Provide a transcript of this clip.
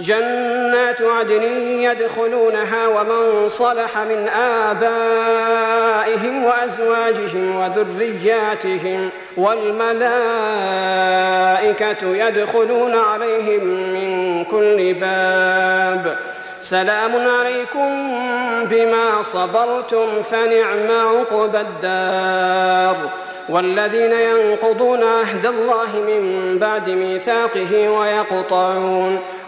جنات عدن يدخلونها ومن صلح من آبائهم وأزواجهم وذرياتهم والملائكة يدخلون عليهم من كل باب. سلام عليكم بما صبرتم فنعم عقبى الدار. والذين ينقضون عهد الله من بعد ميثاقه ويقطعون.